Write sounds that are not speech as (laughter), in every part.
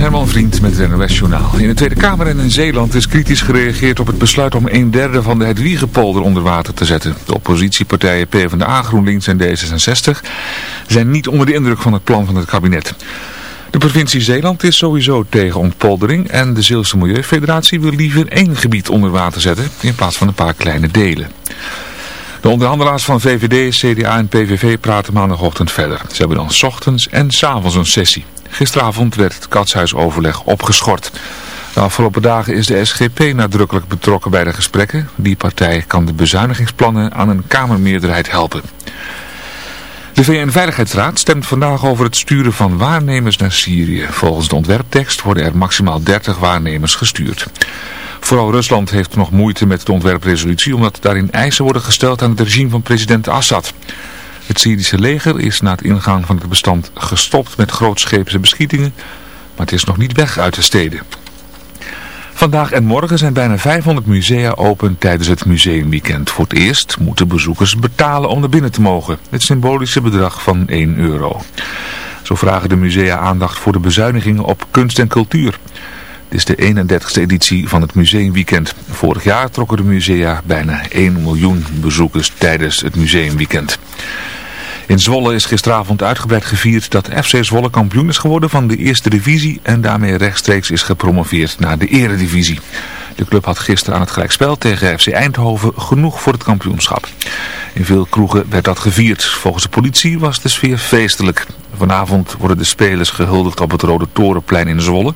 Herman Vriend met het NOS Journaal. In de Tweede Kamer en in Zeeland is kritisch gereageerd op het besluit om een derde van de Hedwiegepolder onder water te zetten. De oppositiepartijen PvdA, GroenLinks en D66 zijn niet onder de indruk van het plan van het kabinet. De provincie Zeeland is sowieso tegen ontpoldering en de Zeelse Milieufederatie wil liever één gebied onder water zetten in plaats van een paar kleine delen. De onderhandelaars van VVD, CDA en PVV praten maandagochtend verder. Ze hebben dan s ochtends en s avonds een sessie. Gisteravond werd het katshuisoverleg opgeschort. De afgelopen dagen is de SGP nadrukkelijk betrokken bij de gesprekken. Die partij kan de bezuinigingsplannen aan een Kamermeerderheid helpen. De VN-veiligheidsraad stemt vandaag over het sturen van waarnemers naar Syrië. Volgens de ontwerptekst worden er maximaal 30 waarnemers gestuurd. Vooral Rusland heeft nog moeite met de ontwerpresolutie omdat daarin eisen worden gesteld aan het regime van president Assad. Het Syrische leger is na het ingaan van het bestand gestopt met grootscheepse beschietingen, maar het is nog niet weg uit de steden. Vandaag en morgen zijn bijna 500 musea open tijdens het museumweekend. Voor het eerst moeten bezoekers betalen om naar binnen te mogen. Het symbolische bedrag van 1 euro. Zo vragen de musea aandacht voor de bezuinigingen op kunst en cultuur. Dit is de 31ste editie van het museumweekend. Vorig jaar trokken de musea bijna 1 miljoen bezoekers tijdens het museumweekend. In Zwolle is gisteravond uitgebreid gevierd dat FC Zwolle kampioen is geworden van de eerste divisie en daarmee rechtstreeks is gepromoveerd naar de eredivisie. De club had gisteren aan het gelijkspel tegen FC Eindhoven genoeg voor het kampioenschap. In veel kroegen werd dat gevierd. Volgens de politie was de sfeer feestelijk. Vanavond worden de spelers gehuldigd op het Rode Torenplein in Zwolle,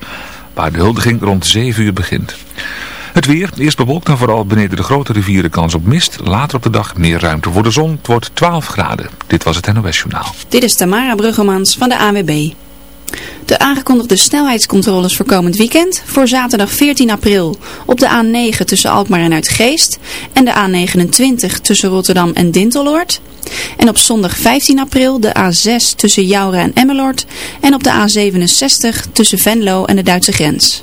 waar de huldiging rond 7 uur begint. Het weer, eerst bewolkt en vooral beneden de grote rivieren kans op mist. Later op de dag meer ruimte voor de zon. Het wordt 12 graden. Dit was het NOS Journaal. Dit is Tamara Bruggemans van de AWB. De aangekondigde snelheidscontroles voor komend weekend voor zaterdag 14 april op de A9 tussen Alkmaar en Uitgeest en de A29 tussen Rotterdam en Dinteloord. En op zondag 15 april de A6 tussen Jouren en Emmeloord en op de A67 tussen Venlo en de Duitse grens.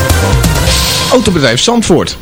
Autobedrijf Zandvoort.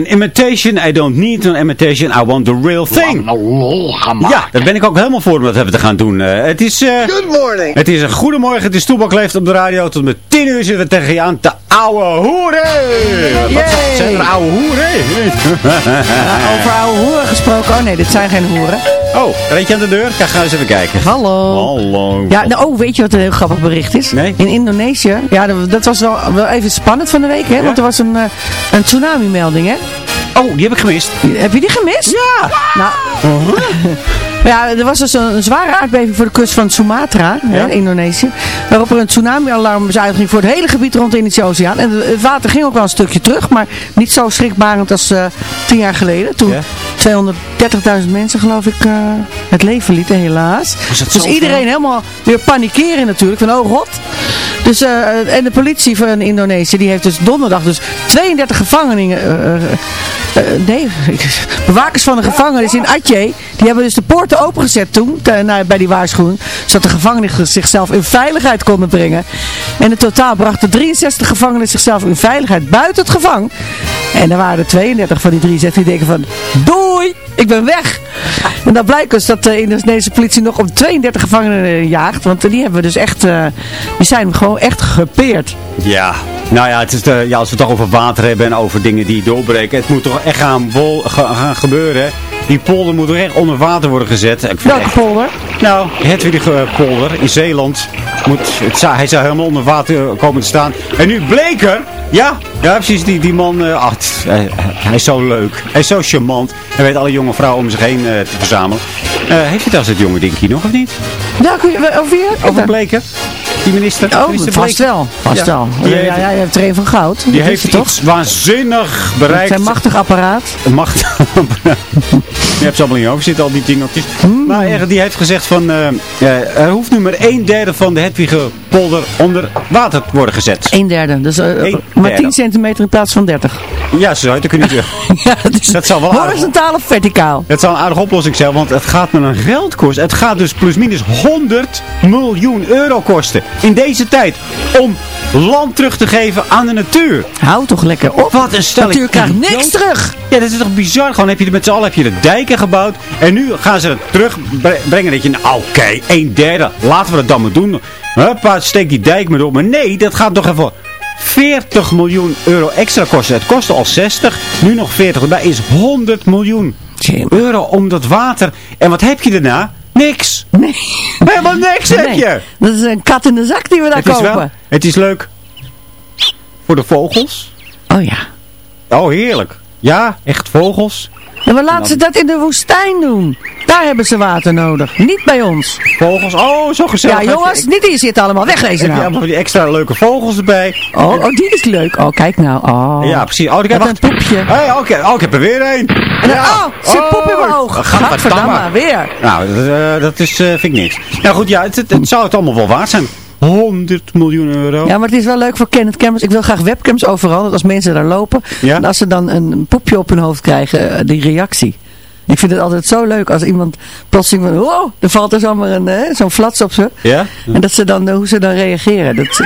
En Imitation. I don't need an imitation. I want the real thing. Ja, daar ben ik ook helemaal voor om dat even te gaan doen. Uh, het is... Uh, Good morning. Het is een goedemorgen. Het is Toebak leeft op de radio. Tot met 10 uur zitten we tegen je aan te ouwe hoeren. Wat zijn er ouwe hoeren? ja, over ouwe hoeren gesproken. Oh nee, dit zijn geen hoeren. Oh, je aan de deur? Ga, ga eens even kijken. Hallo. Hallo. Ja, nou, oh, weet je wat een heel grappig bericht is? Nee. In Indonesië, ja, dat was wel, wel even spannend van de week, hè? Ja? Want er was een, uh, een tsunami-melding, hè? Oh, die heb ik gemist. Heb je die gemist? Ja. Nou, uh -huh. (laughs) Ja, er was dus een, een, zware aardbeving voor de kust van Sumatra, ja? hè, Indonesië. Waarop er een tsunami-alarm is uitging voor het hele gebied rond de Indische Oceaan. En het water ging ook wel een stukje terug, maar niet zo schrikbarend als uh, tien jaar geleden. Toen ja? 230.000 mensen, geloof ik, uh, het leven lieten, helaas. Dus iedereen helemaal weer panikeren natuurlijk, van oh god. Dus, uh, en de politie van Indonesië, die heeft dus donderdag dus 32 gevangenen... nee, bewakers van de gevangenis in Aceh, die hebben dus de poort opengezet toen, bij die waarschuwing, zodat de gevangenen zichzelf in veiligheid konden brengen. En in totaal brachten 63 gevangenen zichzelf in veiligheid buiten het gevang. En er waren er 32 van die 63 die denken van, doei, ik ben weg. En dan blijkt dus dat de Indonesische politie nog op 32 gevangenen jaagt, want die hebben we dus echt, uh, die zijn gewoon echt gepeerd. Ja, nou ja, het is ja, als we het toch over water hebben en over dingen die doorbreken, het moet toch echt gaan, vol, gaan gebeuren. Die polder moet echt onder water worden gezet. Ik Welke echt, polder? Nou, Hedwige polder in Zeeland. Moet, het, hij zou helemaal onder water komen te staan. En nu Bleker, ja, ja precies, die, die man, uh, ach, hij, hij is zo leuk. Hij is zo charmant. Hij weet alle jonge vrouwen om zich heen uh, te verzamelen. Uh, heeft hij dat als het jonge dinkie nog, of niet? Ja, kun je, over wie? Over Bleker. Die minister. Oh, minister vast wel. Vast ja. wel. Ja, je hebt er een van goud. Die heeft iets toch? waanzinnig bereikt. Zijn machtig apparaat. Een machtig (laughs) apparaat. Je hebt ze allemaal niet over zitten, al die dingetjes. Mm. Maar die heeft gezegd van, uh, er hoeft nu maar een derde van de Hedwige polder onder water te worden gezet. Een derde. Dus uh, maar 10 centimeter in plaats van 30. Ja, zo zou je het kunnen (laughs) ja, dat, is dat zal wel horizontaal of verticaal. Dat zal een aardige oplossing zijn, want het gaat met een geldkost. Het gaat dus plusminus 100 miljoen euro kosten. In deze tijd. Om land terug te geven aan de natuur. Hou toch lekker op. Wat een stelling. De natuur krijgt niks terug. Ja, dat is toch bizar. Gewoon heb je met z'n allen heb je de dijken gebouwd. En nu gaan ze het terugbrengen. Dat je, nou, oké, okay, een derde. Laten we dat dan maar doen. Huppa, steek die dijk maar door. Maar nee, dat gaat toch even 40 miljoen euro extra kosten. Het kostte al 60, nu nog 40. Dat is 100 miljoen euro om dat water. En wat heb je daarna? Niks. Nee. Helemaal niks nee. heb je. Dat is een kat in de zak die we daar het kopen. Is wel, het is leuk voor de vogels. Oh ja. Oh, heerlijk. Ja, echt vogels. Ja, maar laten ze dat in de woestijn doen. Daar hebben ze water nodig. Niet bij ons. Vogels, oh, zo gezellig. Ja, jongens, niet hier zitten allemaal. Wegwezen nou. Je die extra leuke vogels erbij. Oh, oh, die is leuk. Oh, kijk nou. Oh. Ja, precies. Oh, ik heb een poepje. Hey, oké. Okay. Oh, ik heb er weer een. Ja. Oh, zit poep in mijn oog. Gadverdamme, weer. Nou, dat, uh, dat is, uh, vind ik niks. Nou goed, ja, het, het, het zou het allemaal wel waard zijn. 100 miljoen euro. Ja, maar het is wel leuk voor Kenneth Campers. Ik wil graag webcams overal. Dat als mensen daar lopen. Ja? En als ze dan een poepje op hun hoofd krijgen, die reactie. Ik vind het altijd zo leuk als iemand plotseling van, wow, er valt er zomaar zo'n flats op ze. Ja? En dat ze dan, hoe ze dan reageren. Dat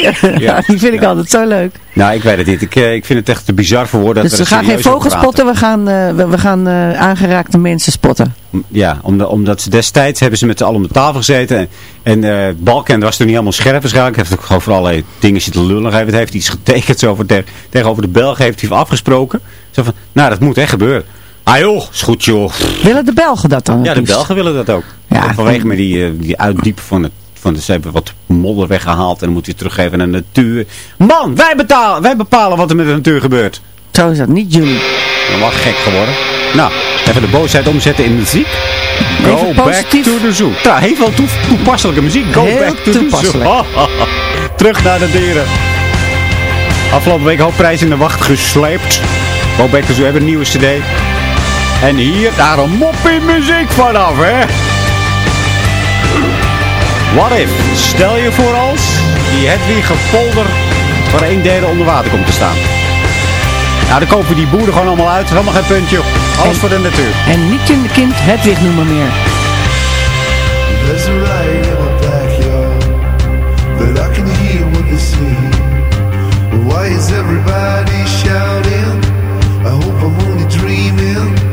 (laughs) ja, die vind ik altijd zo leuk. Nou, ik weet het niet. Ik, ik vind het echt te bizar voor woorden. Dus we gaan geen vogels spotten, we gaan, uh, we, we, gaan uh, aangeraakte mensen spotten. Ja, omdat, omdat ze destijds hebben ze met z'n allen om de tafel gezeten. En, en uh, Balken was toen niet helemaal scherp waarschijnlijk. Hij heeft ook gewoon voor allerlei dingen zitten lullen. Hij heeft iets getekend zo voor tegenover de Belgen. Heeft hij afgesproken. Zo van, nou dat moet echt gebeuren. Ah joh, is goed joh. Willen de Belgen dat dan? Ja, de Belgen willen dat ook. Ja, vanwege me die, die uitdiepen van het van, ze hebben wat modder weggehaald en dan moet je teruggeven aan de natuur. Man, wij, betalen, wij bepalen wat er met de natuur gebeurt. Zo is dat, niet jullie. Dan wel gek geworden. Nou, even de boosheid omzetten in muziek. Go back to the zoo. Ja, heel veel toe, toepasselijke muziek. Go heel back to the zoo. (laughs) Terug naar de dieren. Afgelopen week hoofdprijs in de wacht gesleept. Go back to the zoo hebben een nieuwe cd. En hier daar een moppie muziek vanaf, hè. What if? Stel je voor als die Hedwige polder voor een derde onder water komt te staan. Nou, dan kopen die boeren gewoon allemaal uit. Helemaal geen puntje. Alles en, voor de natuur. En niet je kind Hedwig noemen meer. leuk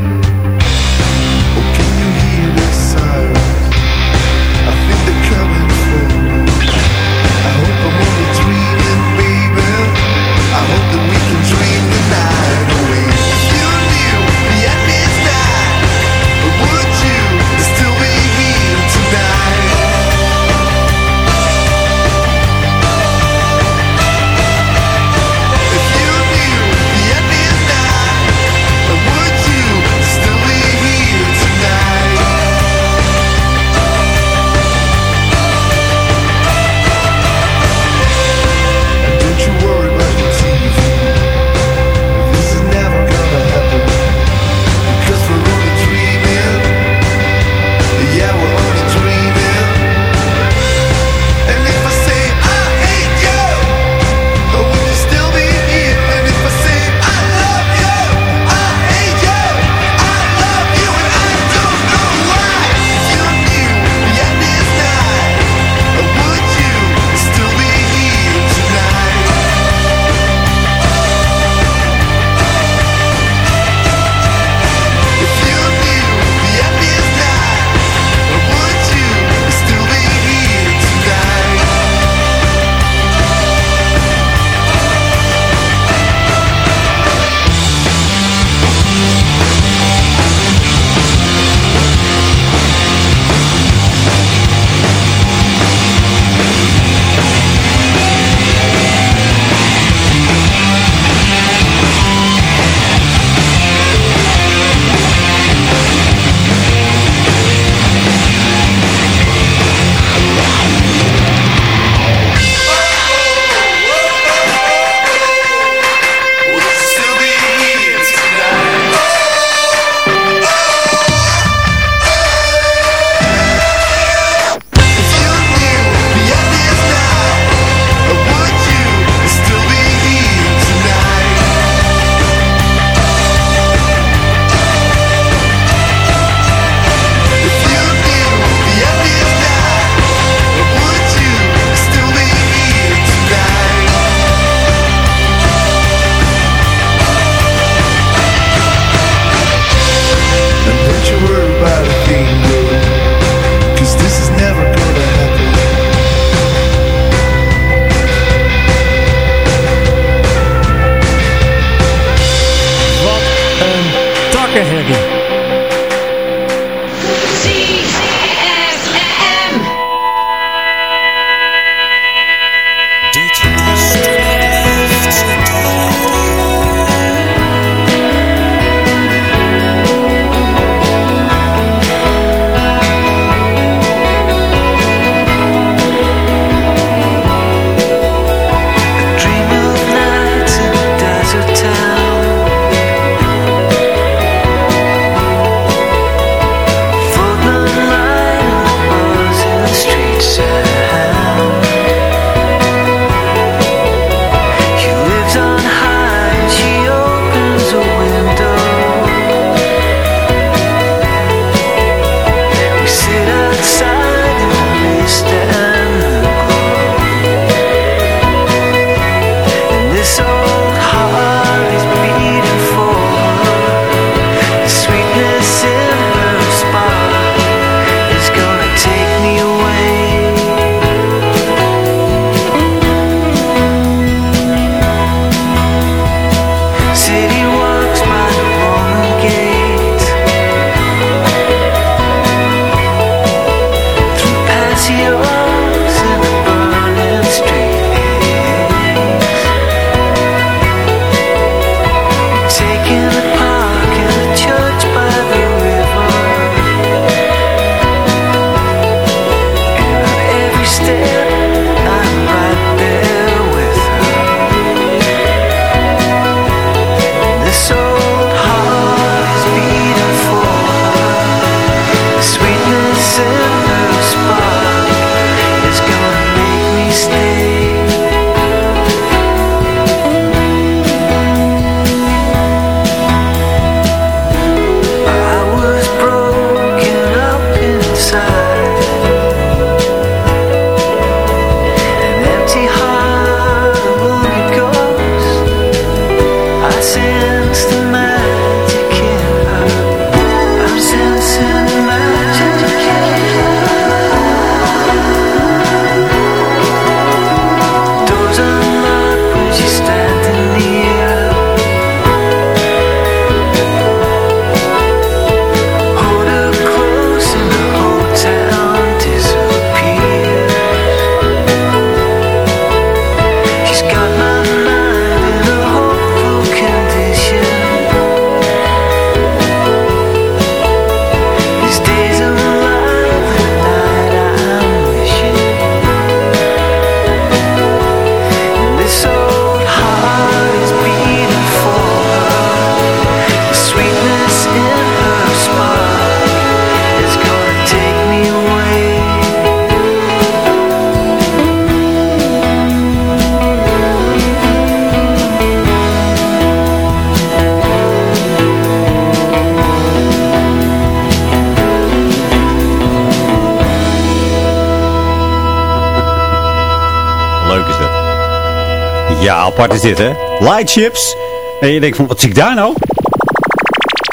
apart is dit, hè? Light chips. En je denkt van, wat zie ik daar nou?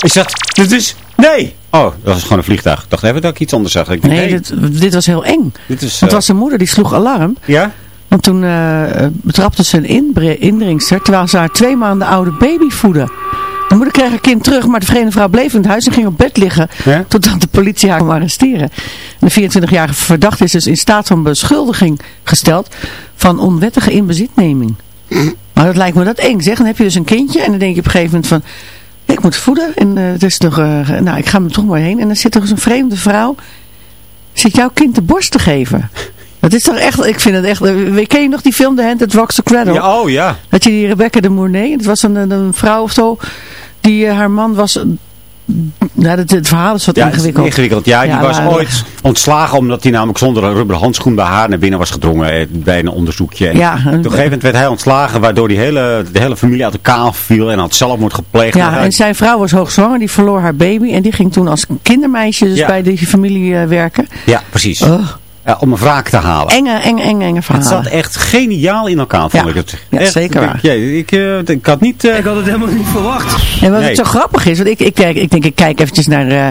Is dat... Dit is... Nee! Oh, dat was gewoon een vliegtuig. Ik dacht even dat ik iets anders zag. Ik dacht, Nee, dit, dit was heel eng. dit is... Want het eh, was een moeder die sloeg alarm. Ja? Want toen eh, betrapte ze een indringster terwijl ze haar twee maanden oude baby voedde. De moeder kreeg haar kind terug, maar de vreemde vrouw bleef in het huis en ging op bed liggen. Ja? Totdat de politie haar kon arresteren. En de 24-jarige verdachte is dus in staat van beschuldiging gesteld van onwettige inbezitneming. Maar dat lijkt me dat eng zeg. Dan heb je dus een kindje en dan denk je op een gegeven moment van... Ik moet voeden en eh, het is toch, eh, nou ik ga er toch maar heen. En dan zit er eens een vreemde vrouw, zit jouw kind de borst te geven. Dat is toch echt, ik vind het echt, eh, ken je nog die film The Hand That Rocks the Cradle? Ja, oh ja. Dat je die Rebecca de Mornay, het was een, een, vrouw of zo, die haar man was, nou het, het verhaal is wat Ja, is ingewikkeld. ingewikkeld. Ja, die Ja, was ooit ontslagen omdat hij namelijk zonder een rubberen handschoen bij haar naar binnen was gedrongen eh, bij een onderzoekje. En Ja, op een en- gegeven moment werd hij ontslagen waardoor die hele, de hele familie uit elkaar viel en had zelfmoord gepleegd. Ja, en zijn vrouw was hoogzwanger, die verloor haar baby en die ging toen als kindermeisje dus Ja. bij die familie eh, werken. ja, precies. Oh, Ja, om een wraak te halen. enge, enge, enge, enge Het verhalen. zat echt geniaal in elkaar, vond Ja. ik het. Ja, Echt, zeker ik- waar. Ik, eh, ik had niet... eh, had het helemaal niet verwacht. En wat Nee. het zo grappig is, want ik, ik, kijk, ik denk ik kijk eventjes naar eh,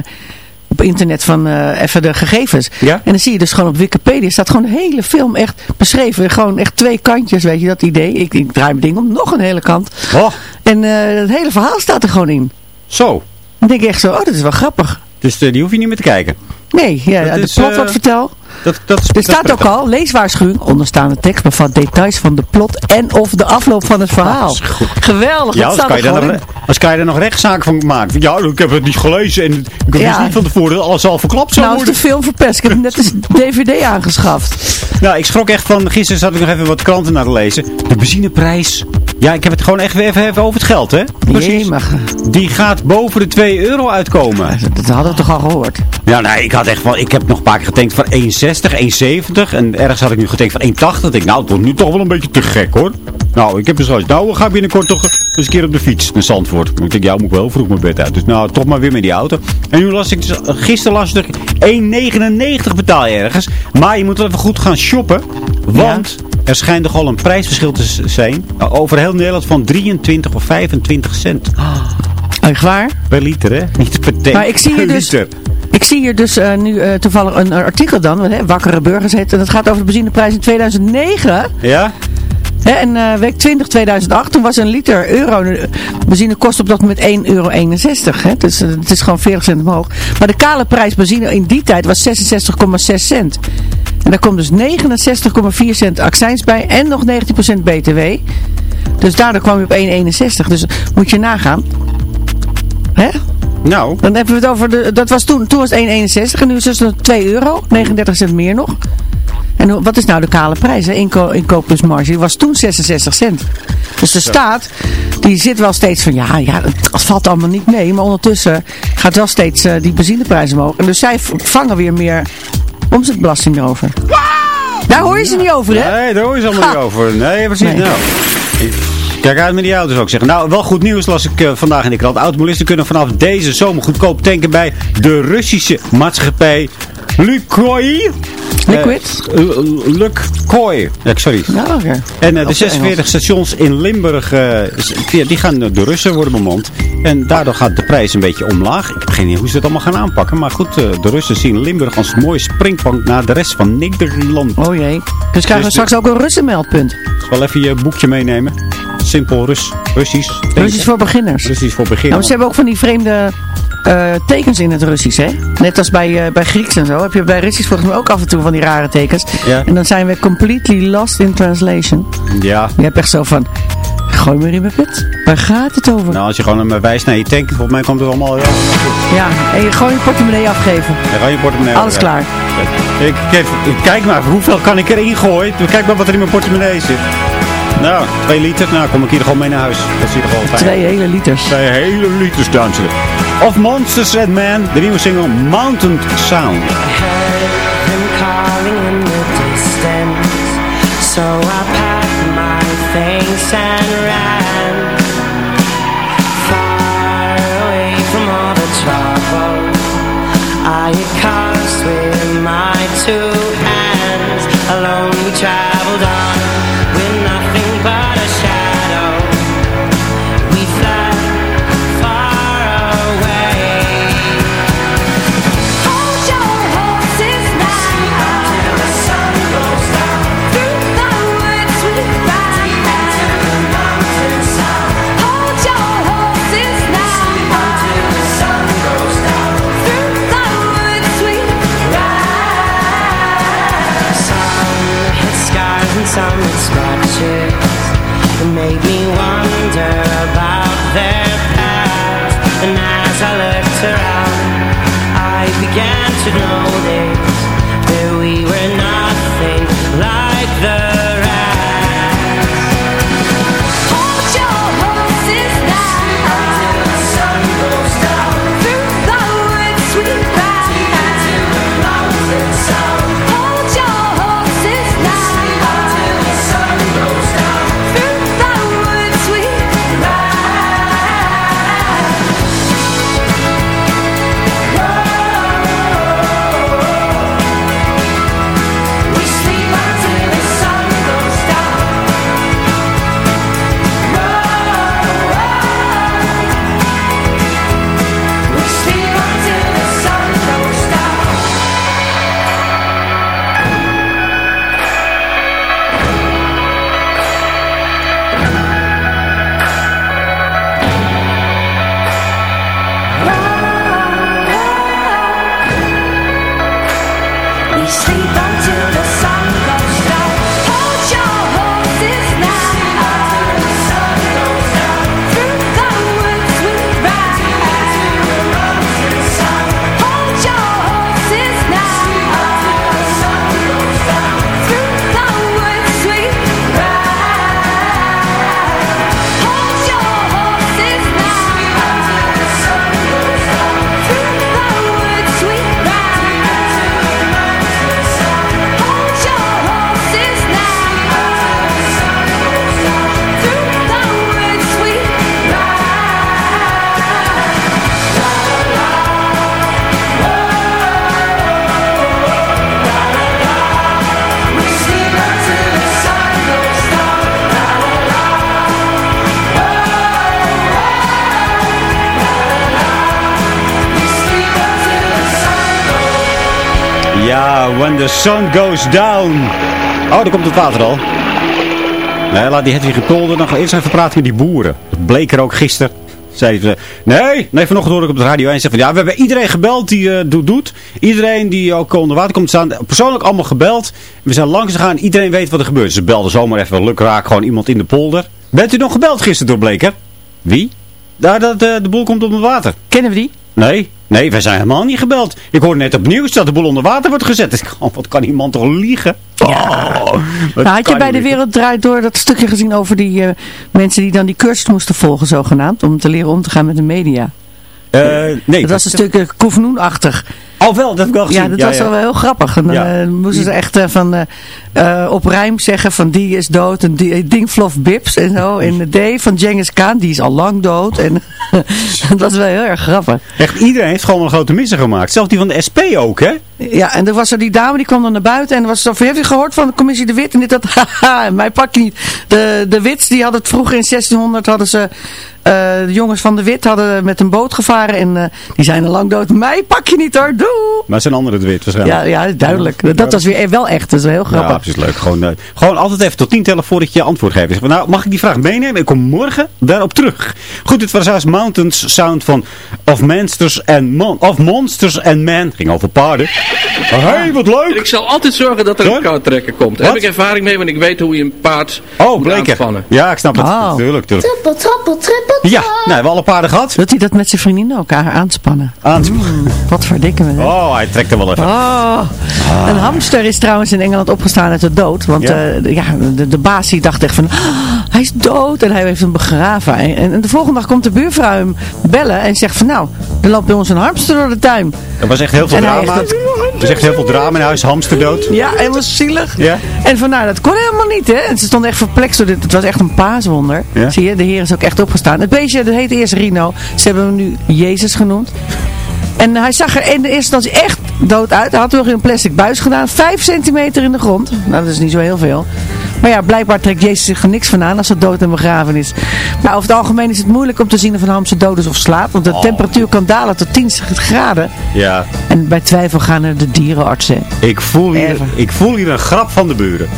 op internet van eh, even de gegevens. Ja? En dan zie je dus gewoon op Wikipedia staat gewoon de hele film echt beschreven. Gewoon echt twee kantjes, weet je dat idee. Ik, ik draai mijn ding om, nog een hele kant. oh, En eh, het hele verhaal staat er gewoon in. zo. Dan denk ik echt zo, oh dat is wel grappig. Dus die hoef je niet meer te kijken. Nee, ja, Dat de is, plot wat vertel. Dat, dat is, Er dat staat is ook al, leeswaarschuwing, onderstaande tekst bevat details van de plot en of de afloop van het verhaal. Geweldig, Ja, dat als kan, je gewoon nog, als kan je er nog rechtszaak van maken. Ja, ik heb het niet gelezen en ik wist Ja. niet van tevoren dat alles al verklapt zou Nou is worden. de film verpest. Ik heb net een (laughs) DVD aangeschaft. Nou, ik schrok echt van, gisteren zat ik nog even wat kranten naar te lezen. De benzineprijs. Ja, ik heb het gewoon echt weer even, over het geld, hè? Jee, maar Die gaat boven de 2 euro uitkomen. dat hadden we toch al gehoord. Ja, nee, ik had echt van, ik heb nog een paar keer getankt van 1,60, 1,70. En ergens had ik nu getankt van 1,80. Ik denk, nou, het wordt nu toch wel een beetje te gek, hoor. Nou, ik heb dus zoiets, nou, we gaan binnenkort toch eens een keer op de fiets naar Zandvoort. Ik denk, ja, moet ik wel vroeg mijn bed uit. Dus nou, toch maar weer met die auto. En nu las ik, dus, gisteren las ik, 1,99 betaal je ergens. Maar je moet wel even goed gaan shoppen. Want er schijnt toch al een prijsverschil te zijn. nou, Over heel Nederland van 23 of 25 cent. Echt waar? Per liter, hè? Niet per tank. Maar ik zie hier dus- liter. Ik zie hier dus eh, nu eh, toevallig een eh, artikel dan. Hè, Wakkere Burgers heet. En dat gaat over de benzineprijs in 2009. Ja? Hè, en eh, week 20 2008. Toen was een liter euro. eh, Benzine kost op dat moment 1,61 euro. Hè, dus eh, het is gewoon 40 cent omhoog. Maar de kale prijs benzine in die tijd was 66,6 cent. En daar komt dus 69,4 cent accijns bij. En nog 19% btw. Dus daardoor kwam je op 1,61. Dus moet je nagaan. Hè? Nou, Dan hebben we het over de, dat was toen, toen was het 1,61 en nu is het dus 2 euro, 39 cent meer nog. En wat is nou de kale prijs? Inko, inkoop plus marge, die was toen 66 cent. Dus de staat, die zit wel steeds van, ja, ja, het valt allemaal niet mee, maar ondertussen gaat wel steeds eh, die benzineprijs omhoog. En dus zij vangen weer meer omzetbelasting erover. Daar hoor je ze niet over, hè? Nee, daar hoor je ze allemaal Ha. niet over. Nee, precies. Nee. Nou, kijk uit met die auto's ook zeggen. Nou, wel goed nieuws las ik eh, vandaag in de krant. Automobilisten kunnen vanaf deze zomer goedkoop tanken bij de Russische maatschappij Lukoil. Liquid? Eh, eh, Lukoil. Ja, sorry. Nou, oké. En eh, de Of 46 stations in Limburg, eh, die, die gaan de Russen worden bemand. En daardoor gaat de prijs een beetje omlaag. Ik heb geen idee hoe ze dat allemaal gaan aanpakken. Maar goed, eh, de Russen zien Limburg als mooie springplank naar de rest van Nederland. Oh jee. Dus krijgen we Dus straks ook een Russenmeldpunt. Wel even je boekje meenemen. Simpel Rus, Russisch. Russisch voor beginners. Russisch voor Nou, beginners. ze hebben ook van die vreemde eh, tekens in het Russisch, hè? Net als bij, eh, bij Grieks en zo. Heb je bij Russisch volgens mij ook af en toe van die rare tekens. Ja. En dan zijn we completely lost in translation. Ja. Je hebt echt zo van, gooi me in mijn put. Waar gaat het over? Nou, als je gewoon hem wijst naar je tank, volgens mij komt het allemaal goed. Ja, en je gewoon je portemonnee afgeven. Dan ga je portemonnee Alles klaar. Ik, ik, ik kijk maar, hoeveel kan ik erin gooien? Kijk maar wat er in mijn portemonnee zit. Nou, twee liter. Nou, kom ik hier gewoon mee naar huis. Dat is ieder geval fijn. Twee hele liters. Twee hele liters, dames en heren. Of Monsters and Man, de nieuwe single Mountain Sound. So I packed my things and ran far away from all the trouble I had sun goes down. Oh, daar komt het water al. Nee, laat die Hedwig Kolder nog eerst even praten met die boeren. Dat bleek er ook gisteren. Zeiden ze, nee, nee, vanochtend hoorde ik op de radio en zeggen van, ja, we hebben iedereen gebeld die uh, doet, doet. Iedereen die ook onder water komt staan, persoonlijk allemaal gebeld. We zijn langs gegaan, iedereen weet wat er gebeurt. Ze belden zomaar even lukraak, gewoon iemand in de polder. Bent u nog gebeld gisteren door Bleker? Wie? Daar, dat uh, de boel komt onder water. Kennen we die? Nee, nee, wij zijn helemaal niet gebeld. Ik hoorde net op nieuws dat de boel onder water wordt gezet. Oh, wat kan iemand toch liegen? Ja. Oh, Nou, had je kan bij de Wereld Draait Door dat stukje gezien over die eh, mensen die dan die cursus moesten volgen zogenaamd. Om te leren om te gaan met de media. Eh, nee, dat was een stukje Koefnoenachtig. Oh wel, dat heb ik wel gezien. Ja, dat was wel heel grappig. En dan Ja. eh, moesten ze echt eh, van, eh, op rijm zeggen van die is dood. En die, Dingflof Bips en zo. En de D van Genghis Khan, die is al lang dood. En (laughs) dat was wel heel erg grappig. Echt, iedereen heeft gewoon een grote missen gemaakt. Zelfs die van de SP ook, hè? Ja, en er was er die dame die kwam dan naar buiten en er was zo van, heeft u gehoord van de commissie De Wit en dit dat, (laughs) haha, mij pak je niet. De, de Wits, die hadden het vroeger in 1600, hadden ze, de jongens van De Wit hadden met een boot gevaren en eh, die zijn al lang dood. Mij pak je niet hoor, doe! Maar zijn andere het wit waarschijnlijk. Ja, ja, duidelijk. Dat was weer wel echt, dat is wel heel Ja, grappig. precies leuk. Gewoon, eh, gewoon altijd even tot tien tellen voordat je je antwoord geeft. Zeg nou, mag ik die vraag meenemen? Ik kom morgen daarop terug. Goed, dit was trouwens Mountains Sound van Of Monsters and, Mon of Monsters and Men. Ging over paarden. Oh, hey, wat leuk! Ik zal altijd zorgen dat er een koudtrekker komt. Daar heb ik ervaring mee, want ik weet hoe je een paard Oh, moet aanspannen. Ja, ik snap het. Oh. Tuurlijk, tuurlijk. Trippel, trappel, trippel, Ja, nou, hebben we alle paarden gehad? Dat hij dat met zijn vriendinnen elkaar aanspannen. Aan Wat verdikken we. hè? Oh, hij trekt er wel even. Oh, een hamster is trouwens in Engeland opgestaan uit de dood. Want Ja? ja. de, ja, de, de baas die dacht echt van, "Ah, hij is dood. En hij heeft hem begraven. En, en de volgende dag komt de buurvrouw hem bellen en zegt van, nou, er loopt bij ons een hamster door de tuin. Er was echt heel veel En drama. Er was echt heel veel drama in huis. Hamster dood. Ja, helemaal zielig. Ja. En van, nou, dat kon helemaal niet, hè. En ze stond echt perplex door dit. Het was echt een paaswonder. Ja. Zie je, de heer is ook echt opgestaan. Het beestje, dat heet eerst Rino. Ze hebben hem nu Jezus genoemd. En hij zag er in de eerste instantie echt dood uit. Hij had nog in een plastic buis gedaan. Vijf centimeter in de grond. Nou, dat is niet zo heel veel. Maar ja, blijkbaar trekt Jezus zich er niks van aan als het dood en begraven is. Maar over het algemeen is het moeilijk om te zien of een hamster dood is of slaapt. Want de Oh. temperatuur kan dalen tot 10 graden. Ja, En bij twijfel gaan er de dierenartsen. ik voel, hier, Even. ik voel hier een grap van de buren.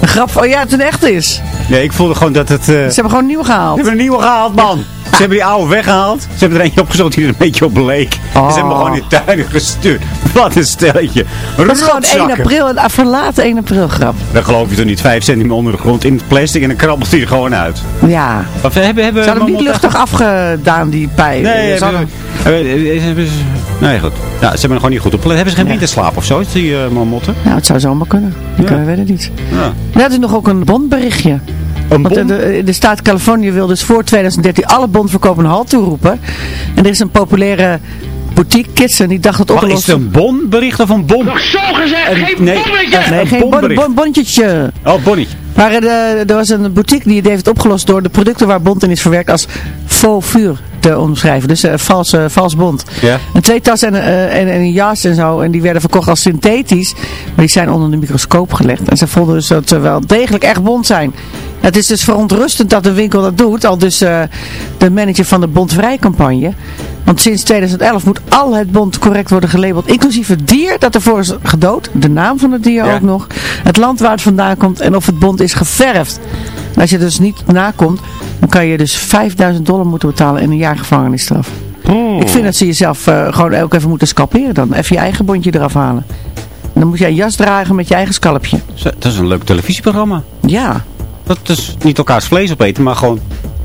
Een grap van, ja, het een echt is. Nee, ik voelde gewoon dat het... eh, Ze hebben gewoon nieuw Ze gehaald. hebben een nieuwe gehaald, man. Ze hebben die oude weggehaald. Ze hebben er eentje opgezocht die er een beetje op leek. En ze hebben hem gewoon in de tuin gestuurd. Wat een stelletje. Dat is gewoon 1 Rotzakken. april, een verlaten 1 april grap. Dan geloof je toch niet. Vijf centimeter onder de grond in het plastic en dan krabbelt hij er gewoon uit. Ja. Of hebben, hebben Ze hadden hem niet luchtig afgedaan, die pij. Nee, Ze hebben, hebben, hebben- Nee, goed. Ja, ze hebben er gewoon niet goed op. Hebben ze geen winterslaap of zo, die uh, marmotten? Nou, het zou zomaar kunnen. Ik Ja. ja. weet het niet. Ja. Net is nog ook een bondberichtje. Een Want de, bon? de, de staat Californië wil dus voor 2013 alle bondverkopen een halt toeroepen. En er is een populaire boutique, Kitsen, die dacht het Wat, is het een bonbericht of een bom? Zo gezegd, Een- geen nee, bommetje! echt Nee, een geen bon, bon, bondje. Oh, bonnetje. Maar er, de- er was een boutique die het heeft opgelost door de producten waar bond in is verwerkt als faux vuur te omschrijven. Dus vals, eh, vals bond. Ja. En twee tassen en, eh, en, en een jas en zo. En die werden verkocht als synthetisch. Maar die zijn onder de microscoop gelegd. En ze vonden dus dat ze wel degelijk echt bond zijn. Het is dus verontrustend dat de winkel dat doet. Al dus eh, de manager van de bondvrijcampagne. Want sinds 2011 moet al het bond correct worden gelabeld. Inclusief het dier dat ervoor is gedood. De naam van het dier Ja. ook nog. Het land waar het vandaan komt. En of het bond is geverfd. En als je dus niet nakomt. Dan kan je dus 5000 dollar moeten betalen en een jaar gevangenisstraf. Ik vind dat ze jezelf eh, gewoon ook even moeten scalperen dan. Even je eigen bondje eraf halen. En dan moet jij een jas dragen met je eigen scalpje. Dat is een leuk televisieprogramma. Ja, Dat is niet elkaars vlees opeten, maar gewoon...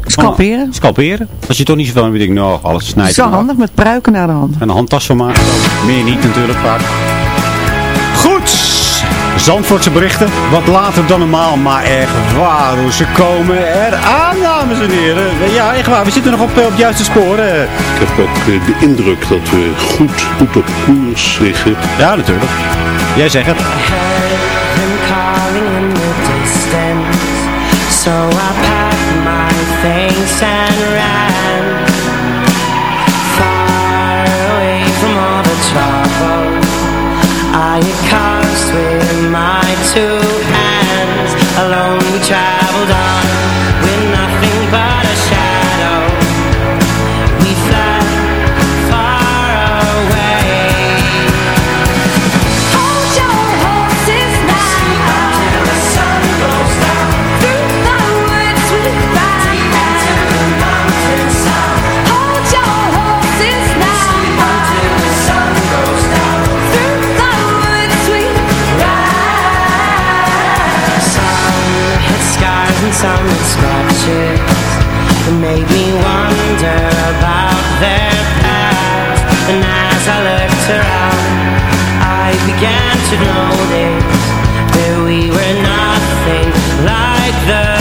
scalperen. Scalperen. Als je toch niet zoveel meer denkt, nou, alles snijdt. Zo eraf. handig met pruiken naar de hand. En een handtas van maken. Meer niet natuurlijk, vaak. Zandvoortse berichten. Wat later dan normaal. Maar echt waar. hoe Ze komen eraan, dames en heren. Ja, echt waar. We zitten nog op, eh, op het juiste spoor. eh. Ik heb ook eh, de indruk dat we goed, goed op koers liggen. Ja, natuurlijk. Jij zegt het. So I packed my things and ran far away from all the trouble I had caused with my about their past. And as I looked around I began to notice That we were nothing like the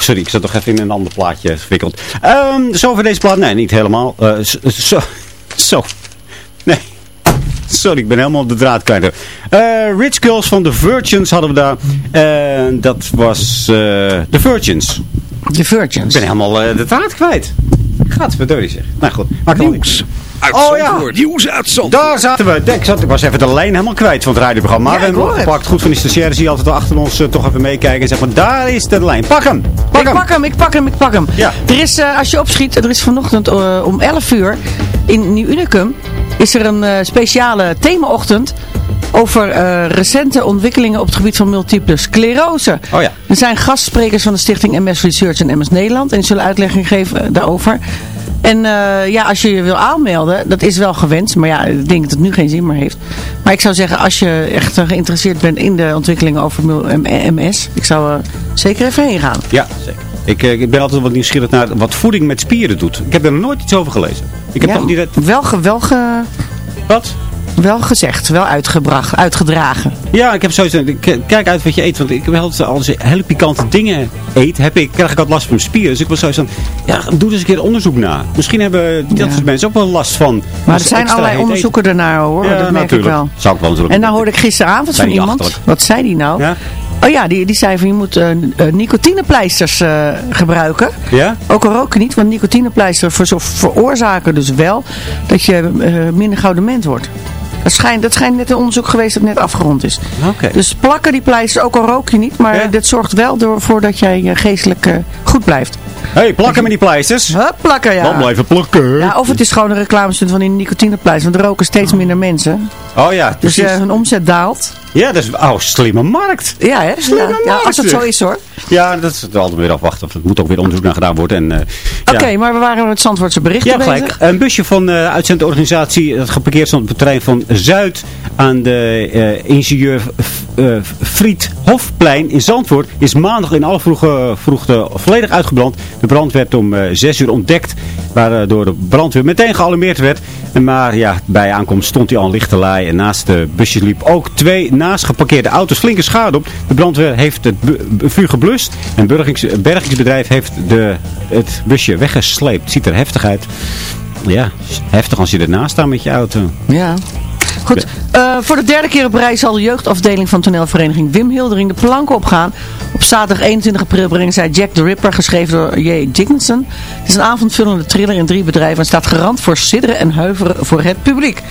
Ja! Sorry, ik zat toch even in een ander plaatje verwikkeld. Ehm zo voor deze plaat. Nee, niet helemaal. Eh, zo, zo. Nee. Sorry, ik ben helemaal de draad kwijt. Eh Rich Girls van The Virgins hadden we daar. En dat was eh The Virgins. De Virgins. Ik ben helemaal de draad kwijt. Gadverdorie zeg. Nou goed. Maar Nieuws uit Oh, ja. Nieuws uit Zandvoort. Daar zaten we. Ik, zat, ik was even de lijn helemaal kwijt van het radioprogramma. Maar Ja, we hebben hem. Goed van die stagiaires die altijd achter ons eh, toch even meekijken. En zeggen van daar is de lijn. Pak hem. Pak ik hem. pak hem, ik pak hem, ik pak hem. Ja. Er is, eh, als je opschiet, er is vanochtend eh, om 11 uur in Nieuw Unicum is er een speciale themaochtend over recente ontwikkelingen op het gebied van multiple sclerose. Oh ja. Er zijn gastsprekers van de stichting MS Research en MS Nederland en die zullen uitlegging geven daarover. En eh, ja, als je je wil aanmelden, dat is wel gewenst, maar ja, ik denk dat het nu geen zin meer heeft. Maar ik zou zeggen, als je echt eh, geïnteresseerd bent in de ontwikkelingen over MS, ik zou er zeker even heen gaan. Ja, zeker. Ik, eh, ik ben altijd wat nieuwsgierig naar wat voeding met spieren doet. Ik heb er nog nooit iets over gelezen. Ik heb Ja, niet... het- wel, wel, ge- Wat? Wel gezegd, wel uitgebracht, uitgedragen. Ja, ik heb sowieso... Kijk uit wat je eet. Want ik heb altijd, als ik hele pikante dingen eet, heb ik, krijg ik altijd last van mijn spieren. Dus ik was sowieso van... Ja, doe eens een keer onderzoek na. Misschien hebben dat Ja. soort mensen ook wel last van... Maar er zijn allerlei onderzoeken ernaar hoor. Ja, dat merk natuurlijk. ik wel. Zou ik wel natuurlijk. En nou hoorde ik gisteravond van iemand, achterlijk? wat zei die nou? Ja? Oh ja, die, die zei van je moet eh, eh, nicotinepleisters eh, gebruiken. Ja? Ook al roken niet, want nicotinepleisters ver- veroorzaken dus wel dat je minder goudement wordt. Dat schijnt, dat schijnt net een onderzoek geweest dat net afgerond is. Oké. Dus plakken die pleisters, ook al rook je niet, maar Ja. dit zorgt wel ervoor dat jij eh, geestelijk eh, goed blijft. Hé, hey, plakken met die pleisters. Hup, plakken ja. Dan blijven plakken. Ja, of het is gewoon een reclamestunt van die nicotinepleisters, want er roken steeds minder mensen. Oh ja, Dus eh, hun omzet daalt. Ja, dat is oh, slimme markt. Ja, hè? Slimme Ja, ja, markt, als het zo is hoor. Ja, dat is altijd weer afwachten. Er moet ook weer onderzoek naar gedaan worden. En, eh, ja. Oké, maar we waren met Zandvoortse berichten Ja, gelijk. bezig. Een busje van de uitzendorganisatie dat geparkeerd stond op het terrein van Zuid aan de eh, ingenieur eh, Fried Hofplein in Zandvoort is maandag in alle vroege vroegte volledig uitgebrand. De brand werd om eh 6 uur ontdekt, waardoor de brandweer meteen gealarmeerd werd. Maar ja, bij aankomst stond hij al in lichte lei en naast de busjes liep ook twee naast geparkeerde auto's flinke schade op. De brandweer heeft het vuur geblust en het bergings- bergingsbedrijf heeft de, het busje weggesleept. Ziet er heftig uit. Ja, heftig als je ernaast staat met je auto. Ja. Goed, eh, voor de derde keer op rij zal de jeugdafdeling van toneelvereniging Wim Hildering de planken opgaan. Op zaterdag 21 april brengen zij Jack the Ripper, geschreven door J. Dickinson. Het is een avondvullende thriller in drie bedrijven en staat garant voor sidderen en huiveren voor het publiek.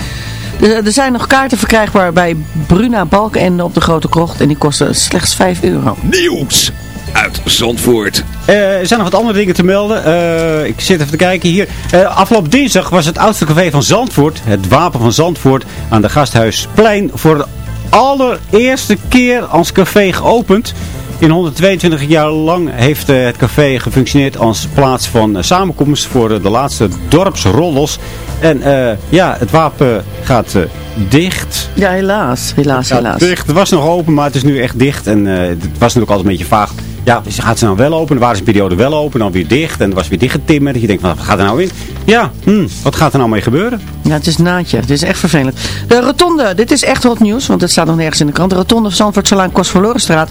Er er zijn nog kaarten verkrijgbaar bij Bruna Balkenende op de Grote Krocht en die kosten slechts 5 euro. Nieuws uit Zandvoort. Eh, er zijn nog wat andere dingen te melden. Eh, ik zit even te kijken hier. Eh, afgelopen dinsdag was het oudste café van Zandvoort, het Wapen van Zandvoort, aan de Gasthuisplein voor de allereerste keer als café geopend. In 122 jaar lang heeft het café gefunctioneerd als plaats van samenkomst voor de laatste dorpsrollers. En eh, ja, het wapen gaat eh, dicht. Ja, helaas. Helaas, helaas. dicht. Het was nog open, maar het is nu echt dicht. En eh, het was natuurlijk altijd een beetje vaag. Ja, dus gaat ze nou wel open? Dan waren ze een periode wel open, dan weer dicht. En dan was weer dichtgetimmerd. Dat je denkt, van, wat gaat er nou in? Ja, hm, wat gaat er nou mee gebeuren? Ja, het is naadje. Het is echt vervelend. De rotonde, dit is echt hot nieuws, want het staat nog nergens in de krant. De rotonde van Zandvoortsalaan Kostverlorenstraat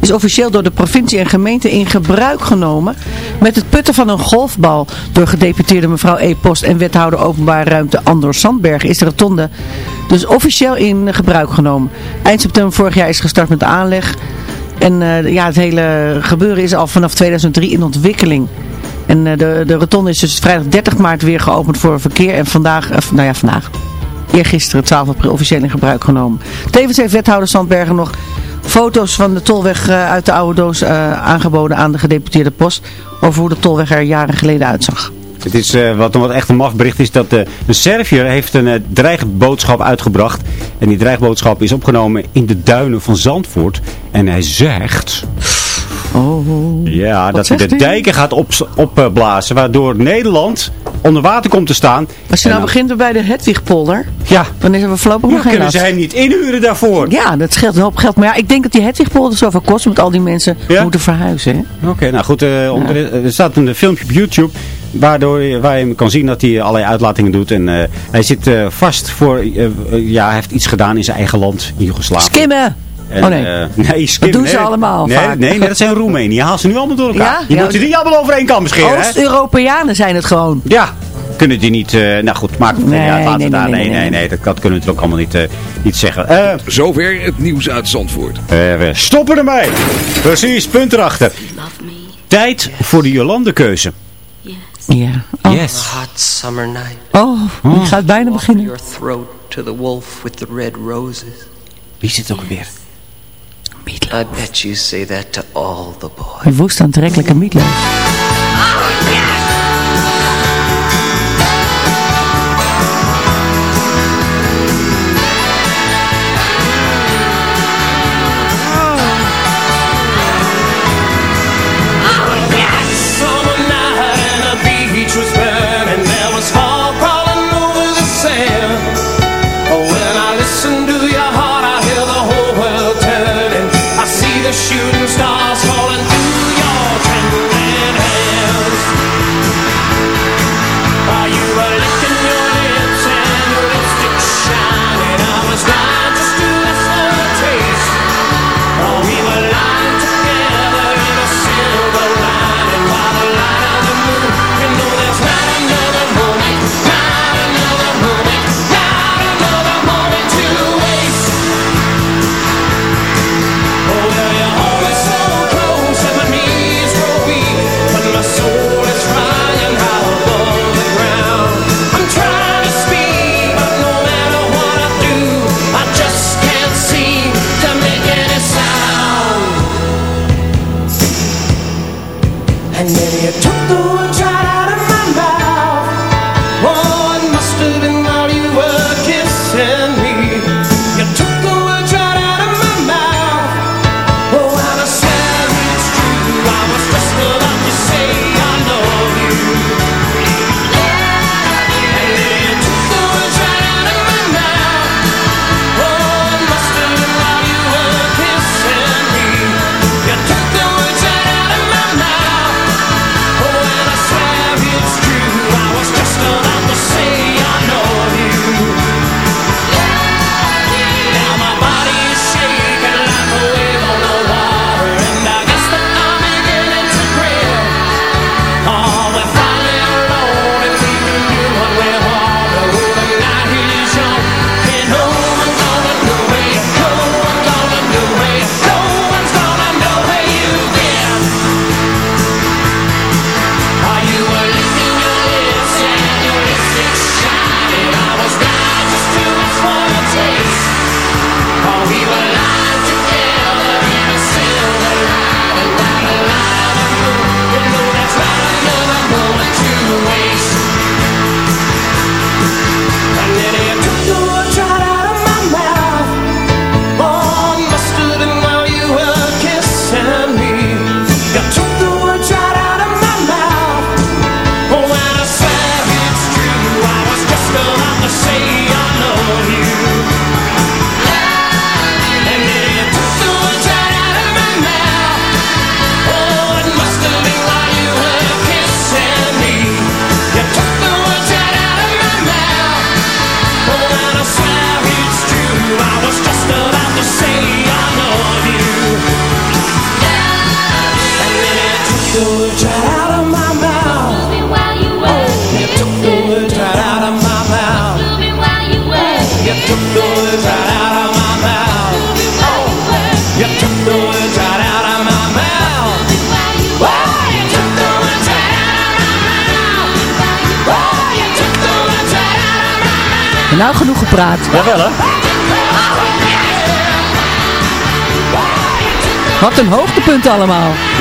is officieel door de provincie en gemeente in gebruik genomen. Met het putten van een golfbal door gedeputeerde mevrouw E. Post en wethouder openbare ruimte Andor Sandberg is de rotonde dus officieel in gebruik genomen. Eind september vorig jaar is gestart met de aanleg. En eh, ja, het hele gebeuren is al vanaf 2003 in ontwikkeling. En eh, de, de rotonde is dus vrijdag 30 maart weer geopend voor verkeer. En vandaag, eh, nou ja, vandaag. Eergisteren, 12 april, officieel in gebruik genomen. Tevens heeft wethouder Sandbergen nog foto's van de tolweg uit de oude doos aangeboden aan de gedeputeerde post. Over hoe de tolweg er jaren geleden uitzag. Het is, eh, wat, wat echt een maf bericht is dat de, de Serviër heeft een uh, dreigboodschap uitgebracht. En die dreigboodschap is opgenomen in de duinen van Zandvoort. En hij zegt... Oh. Ja, dat hij de dijken gaat opblazen. opblazen, waardoor Nederland onder water komt te staan. Als je nou begint bij de Hedwigpolder, Ja, dan is er voorlopig ja nog geen kunnen last. ze hem niet inhuren daarvoor? Ja, dat scheelt een hoop geld. Maar ja, ik denk dat die Hedwigpolder zoveel kost, omdat al die mensen Ja? moeten verhuizen. Oké, nou goed. eh, onder- er staat een filmpje op YouTube. Waardoor waar je kan zien dat hij allerlei uitlatingen doet. En eh, hij zit eh, vast voor... Eh, ja, hij heeft iets gedaan in zijn eigen land, hier Joegoslavië. Skimmen! En, oh, nee. Uh, (laughs) nee dat doen ze allemaal nee. Nee, dat zijn Roemenen. Je haalt ze nu allemaal door elkaar. Ja? Je moet die allemaal over één kam scheren. Oost-Europeanen zijn het gewoon. Ja. Kunnen die niet... Nou goed, maak het nee, daar. Nee, nee, nee. Dat, kunnen we natuurlijk ook allemaal niet, niet zeggen. Zover het nieuws uit Zandvoort. stoppen ermee. Precies, punt erachter. Tijd voor de Jolande keuze. Yeah, Oh. Yes. Hot summer night. Oh, het ik ga het bijna beginnen. your throat to wolf red. Wie zit ook weer? I bet you say that to all the boys. Een woest aantrekkelijke meatloaf.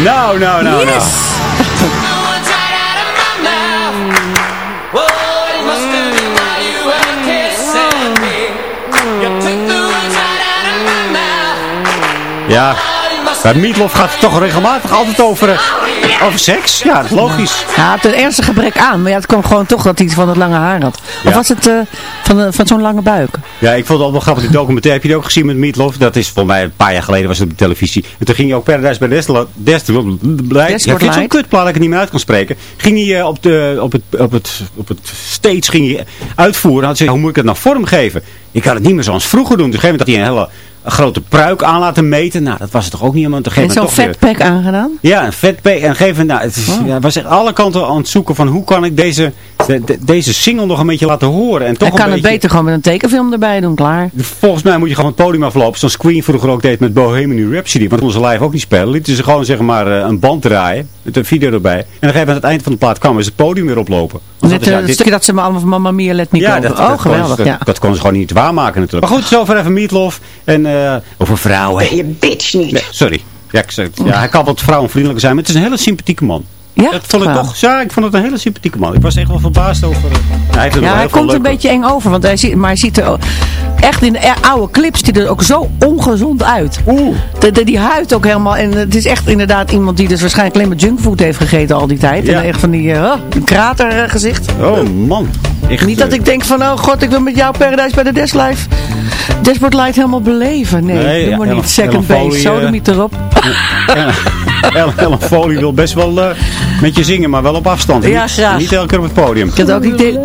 Nou, nou, nou, nou. Ja, bij Mietlof gaat het toch regelmatig altijd over over seks? Ja, logisch. Ja, hij had een ernstig gebrek aan, maar ja, het kwam gewoon toch dat hij van het lange haar had. Of was het uh, van, van zo'n lange buik? Ja, ik vond het allemaal wel grappig, die documentaire. Heb je die ook gezien met Meatloaf? Dat is volgens mij een paar jaar geleden was het op de televisie. En toen ging hij ook paradijs bij Destro... Destro... Destro... zo'n kutplaat dat ik het niet meer uit kan spreken. Ging hij eh, op, de, op, het, op, het, op het stage ging hij uitvoeren. Had ze, hoe moet ik het nou vormgeven? Ik had het niet meer zoals vroeger doen. Dus op een gegeven moment hij een hele een grote pruik aan laten meten. Nou, dat was het toch ook niet helemaal. Te geven zo'n toch weer- vetpack aangedaan? Ja, een vetpack. En geven, nou, het is, Oh. ja, was echt alle kanten aan het zoeken van hoe kan ik deze, de- de- deze single nog een beetje laten horen. En toch Hij kan een het beetje, beter gewoon met een tekenfilm erbij doen, klaar. Volgens mij moet je gewoon het podium aflopen. Zoals Queen vroeger ook deed met Bohemian Rhapsody. Want onze live ook niet spelen. Lieten ze gewoon zeg maar eh, een band draaien. Met een video erbij. En dan geven aan het eind van de plaat kwam is het podium weer oplopen. Want Dit, dat is, eh, het dit- stukje dat ze me allemaal van Mamma Mia Let Me ja, dat, oh, dat kon geweldig. ze, ja. dat, dat kon ze gewoon niet waarmaken natuurlijk. Maar goed, zover even Meatloaf. En eh, over vrouwen. Je bitch niet. Nee, sorry. Ja, ik zeg, ja, hij kan wat vrouwenvriendelijker zijn. Maar het is een hele sympathieke man. Ja, dat vond ik wel. toch, ja, ik vond het een hele sympathieke man. Ik was echt wel verbaasd over... eh, hij heeft er Ja, hij komt een leuke- beetje eng over. Want hij ziet, maar hij ziet er echt in de e- oude clips die er ook zo ongezond uit. Oeh. De, de- die huid ook helemaal. En het is echt inderdaad iemand die dus waarschijnlijk alleen maar junkfood heeft gegeten al die tijd. Ja. En echt van die uh, kratergezicht. Oh man. Echt, Niet dat eh, ik denk van, oh god, ik wil met jou Paradise bij de Dash Live. Dashboard Light helemaal beleven. Nee, Nee, doe ja, maar niet. Second base, zo eh, niet erop. Ellen- (laughs) Ellen- Foley wil best wel eh, met je zingen, maar wel op afstand. Ja, niet, graag. Niet elke keer op het podium. Ik had ook het idee,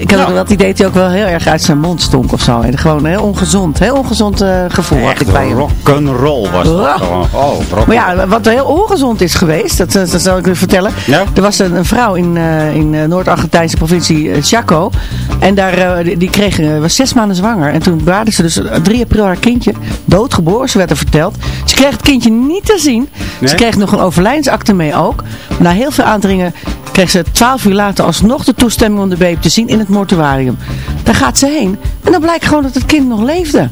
ik had ook wel het idee dat hij ook wel heel erg uit zijn mond stonk of zo. En gewoon een heel ongezond, heel ongezond eh, gevoel had ik bij hem. rock'n'roll was dat gewoon. Oh, rock Maar ja, wat heel ongezond is geweest, dat, dat zal ik u vertellen. Ja? Er was een, een vrouw in, eh, in eh, Noord-Argentijnse provincie eh, Chaco. En daar, eh, die, kreeg, eh, was zes maanden zwanger. En toen baarde ze dus eh, 3 april haar kindje. Doodgeboren, zo werd er verteld. Ze kreeg het kindje niet te zien. Nee? Ze kreeg nog een overlijdensakte mee ook. Na heel veel aandringen kreeg ze 12 uur later alsnog de toestemming om de baby te zien in het mortuarium. Daar gaat ze heen. En dan blijkt gewoon dat het kind nog leefde.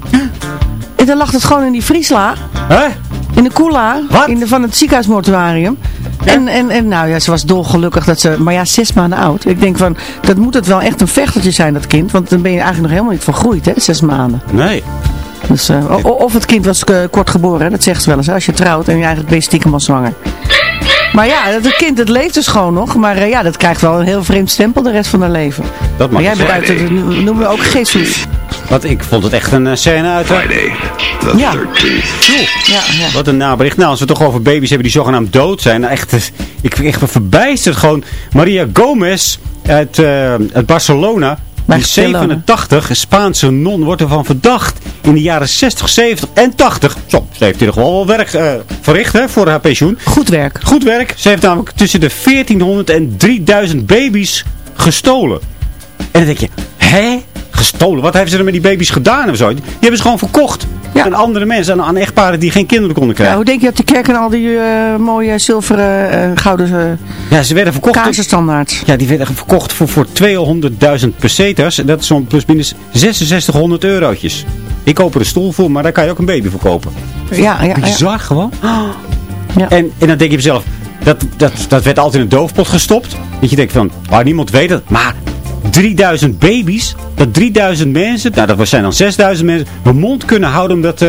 En dan lag het gewoon in die vriesla. Hè? In de koela in de, van het ziekenhuismortuarium. En, en, en nou ja, ze was dolgelukkig dat ze, maar ja, zes maanden oud. Ik denk van, dat moet het wel echt een vechtertje zijn, dat kind. Want dan ben je eigenlijk nog helemaal niet vergroeid, hè, zes maanden. Nee. Dus, eh, of het kind was eh, kort geboren, hè, dat zegt ze wel eens. Hè, als je trouwt en je eigenlijk ben je stiekem al zwanger. Maar ja, het kind, het leeft dus gewoon nog. Maar eh, ja, dat krijgt wel een heel vreemd stempel de rest van haar leven. Dat Maar mag jij niet bent uit, zijn. het noemen we ook Jesus. Want ik vond het echt een eh, scène uit. hè? Ja. Ja, ja. Wat een nabericht. Nou, als we het toch over baby's hebben die zogenaamd dood zijn. Nou, echt, eh, ik ben echt verbijsterd. Gewoon Maria Gomez uit, eh, uit Barcelona. Is Barcelona. 87, een Spaanse non, wordt ervan verdacht in de jaren 60, 70 en 80. Zo, ze heeft hier nog wel wel werk eh, verricht hè, voor haar pensioen. Goed werk. Goed werk. Ze heeft namelijk tussen de 1400 en 3000 baby's gestolen. En dan denk je, hè? Gestolen? Wat hebben ze er met die baby's gedaan of zo? Die hebben ze gewoon verkocht aan andere mensen, aan, aan echtparen die geen kinderen konden Ja, krijgen. hoe denk je dat de kerk en al die eh, mooie zilveren, eh, gouden eh Ja, ze werden verkocht. kaarsenstandaards? Ja, die werden verkocht voor, voor 200.000 pesetas. Dat is zo'n plus minus 6600 eurotjes. Ik koop er een stoel voor, maar daar kan je ook een baby voor kopen. Ja, ja, ja. Bizar gewoon. Ja. En, en dan denk je jezelf, dat, dat, dat werd altijd in een doofpot gestopt. Dat je denkt van, waar niemand weet het. Maar 3000 baby's, dat 3000 mensen, nou dat zijn dan 6000 mensen, hun mond kunnen houden omdat... eh